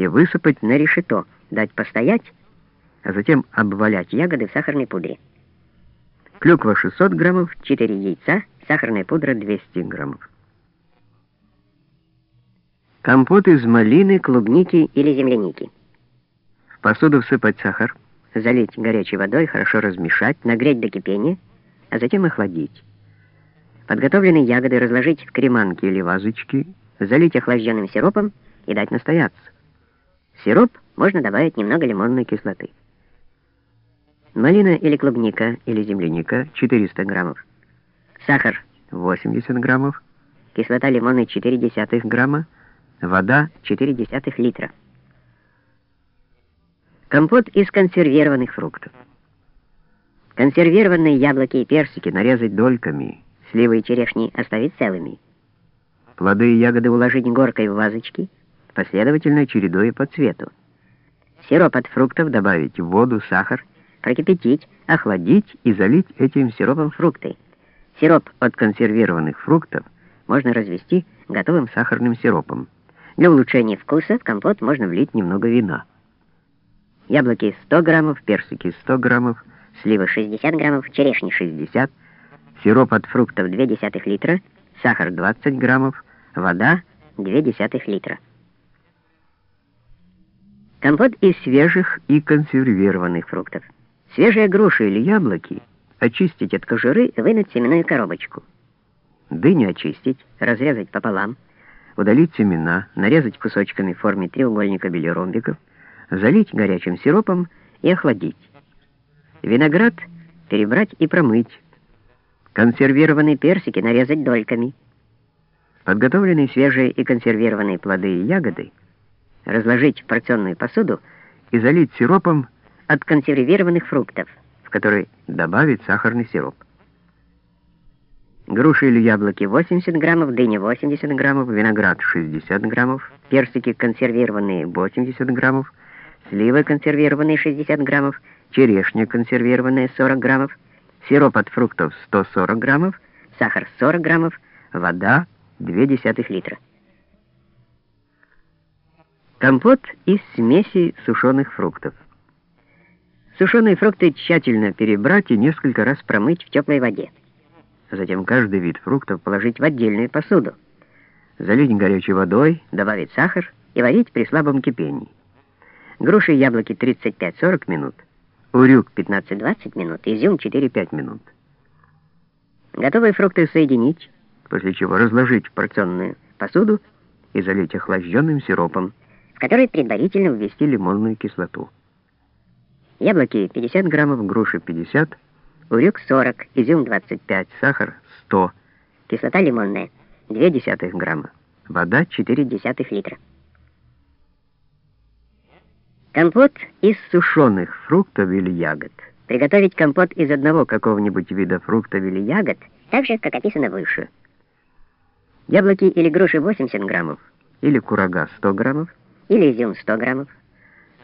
и высыпать на решето, дать постоять, а затем обвалять ягоды в сахарной пудре. Клюква 600 граммов, 4 яйца, сахарная пудра 200 граммов. Компот из малины, клубники или земляники. В посуду всыпать сахар, залить горячей водой, хорошо размешать, нагреть до кипения, а затем охладить. Подготовленные ягоды разложить в креманки или вазочки, залить охлажденным сиропом и дать настояться. В сироп можно добавить немного лимонной кислоты. Малина или клубника или земляника 400 граммов. Сахар 80 граммов. Кислота лимонной 0,4 грамма вода 0,4 литра. Компот из консервированных фруктов. Консервированные яблоки и персики нарезать дольками, сливы и черешни оставить целыми. Плоды и ягоды уложить горкой в вазочки, последовательно чередуя по цвету. Сироп от фруктов добавить в воду, сахар, прокипятить, охладить и залить этим сиропом фрукты. Сироп от консервированных фруктов можно развести готовым сахарным сиропом. Для улучшения вкуса в компот можно влить немного вина. Яблоки 100 граммов, персики 100 граммов, сливы 60 граммов, черешни 60, сироп от фруктов 0,2 литра, сахар 20 граммов, вода 0,2 литра. Компот из свежих и консервированных фруктов. Свежие груши или яблоки очистить от кожуры, вынуть семенную коробочку. Дыню очистить, разрезать пополам, удалить семена, нарезать кусочками в форме треугольника или ромбиков, залить горячим сиропом и охладить. Виноград перебрать и промыть. Консервированные персики нарезать дольками. Подготовленные свежие и консервированные плоды и ягоды разложить порционную посуду и залить сиропом от консервированных фруктов, в который добавить сахарный сироп груши или яблоки 80 граммов, дыня 80 граммов, виноград 60 граммов, персики консервированные 80 граммов, сливы консервированные 60 граммов, черешня консервированная 40 граммов, сироп от фруктов 140 граммов, сахар 40 граммов, вода 0,2 литра. Компот из смеси сушеных фруктов. Сушеные фрукты тщательно перебрать и несколько раз промыть в теплой воде. Затем каждый вид фруктов положить в отдельную посуду, залить горячей водой, добавить сахар и варить при слабом кипении. Груши и яблоки 35-40 минут, урюк 15-20 минут, изюм 4-5 минут. Готовые фрукты соединить, после чего разложить в порционную посуду и залить охлажденным сиропом, в который предварительно ввести лимонную кислоту. Яблоки 50 граммов, груши 50 урюк 40, изюм 25, сахар 100, кислота лимонная 0,2 грамма, вода 0,4 литра. Компот из сушеных фруктов или ягод. Приготовить компот из одного какого-нибудь вида фруктов или ягод, так же, как описано выше. Яблоки или груши 80 граммов, или курага 100 граммов, или изюм 100 граммов,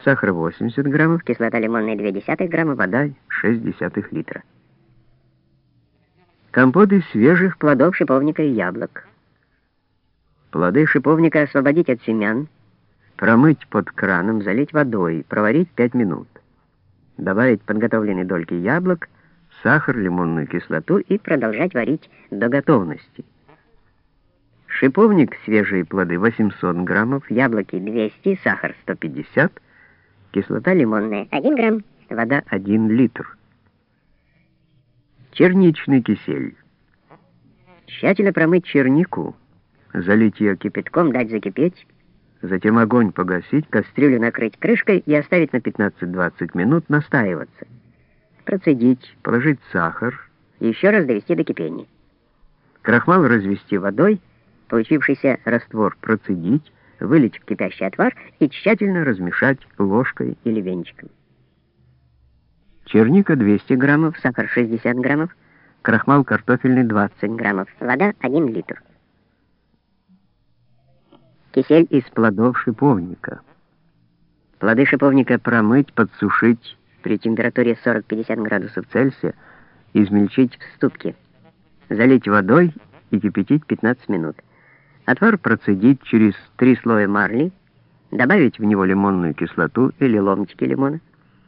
сахар 80 граммов, кислота лимонная 0,2 грамма, вода 0,6 литра. Компот из свежих плодов шиповника и яблок. Плоды шиповника освободить от семян, промыть под краном, залить водой, проварить 5 минут. Добавить подготовленные дольки яблок, сахар, лимонную кислоту и продолжать варить до готовности. Шиповник, свежие плоды 800 граммов, яблоки 200, сахар 150, кислота лимонная 1 грамм, вода 1 литр. Черничный кисель. Тщательно промыть чернику, залить ее кипятком, дать закипеть, затем огонь погасить, кастрюлю накрыть крышкой и оставить на 15-20 минут настаиваться. Процедить, положить сахар еще раз довести до кипения. Крахмал развести водой, получившийся раствор процедить, вылить в кипящий отвар и тщательно размешать ложкой или венчиком черника 200 граммов, сахар 60 граммов, крахмал картофельный 20 граммов, вода 1 литр. Кисель из плодов шиповника. Плоды шиповника промыть, подсушить при температуре 40-50 градусов Цельсия, измельчить в ступке, залить водой и кипятить 15 минут. Отвар процедить через три слоя марли, добавить в него лимонную кислоту или ломтики лимона,